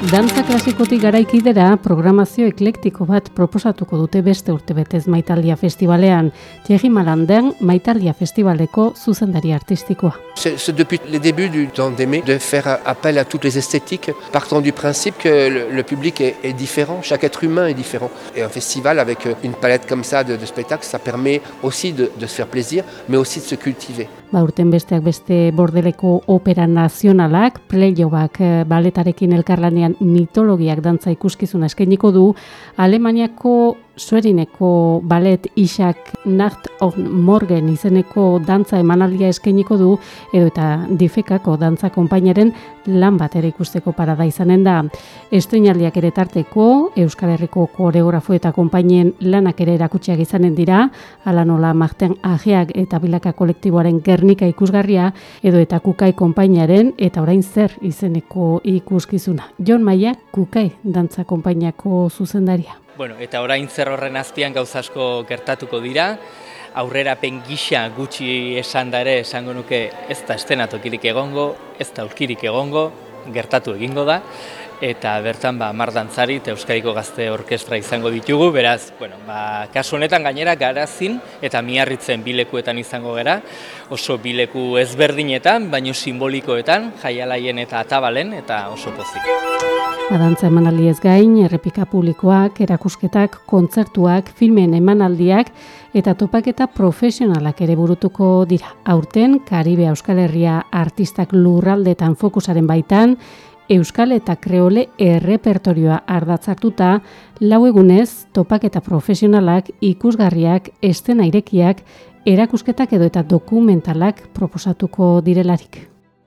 Dantza klasikotik garaikidera programazio eklektiko bat proposatuko dute beste urtebetez Maitalia Festivalean. Thierry Malanden Maitalia Festivaleko zuzendari artistikoa. C'est depuis les débuts du d'aimer de faire appel à toutes les esthétiques, partant du principe que le, le public est, est, différent, chaque être humain est différent. Et un festival avec une palette comme ça de, de spectacles, ça permet aussi de, de se faire plaisir, mais aussi de se cultiver. Ba, urten besteak beste bordeleko opera nazionalak, pleiobak baletarekin elkarlanean mitologiak dantza ikuskizuna eskainiko du, Alemaniako Suerineko balet isak Nacht on Morgen izeneko dantza emanaldia eskainiko du edo eta difekako dantza konpainaren lan bat ere ikusteko parada izanen da. Estoinaldiak ere tarteko Euskal Herriko koreografo eta konpainien lanak ere erakutsiak izanen dira, ala nola Marten Ajeak eta Bilaka kolektiboaren Gernika ikusgarria edo eta Kukai konpainaren eta orain zer izeneko ikuskizuna. Jon Maia Kukai dantza konpainiako zuzendaria. Bueno, eta orain zer horren azpian gauza asko gertatuko dira, aurrera gisa gutxi esan da ere esango nuke ez da estenatokirik egongo, ez da ulkirik egongo, gertatu egingo da, eta bertan ba, mardantzari eta Euskadiko Gazte Orkestra izango ditugu, beraz, bueno, ba, kasu honetan gainera garazin eta miarritzen bilekuetan izango gera, oso bileku ezberdinetan, baino simbolikoetan, jaialaien eta atabalen, eta oso pozik. Adantza emanaldi ez gain, errepika publikoak, erakusketak, kontzertuak, filmen emanaldiak eta topaketa profesionalak ere burutuko dira. Aurten, Karibe Euskal Herria artistak lurraldetan fokusaren baitan, Euskal eta Kreole errepertorioa ardatzartuta, lau egunez, topaketa profesionalak, ikusgarriak, estena irekiak, erakusketak edo eta dokumentalak proposatuko direlarik.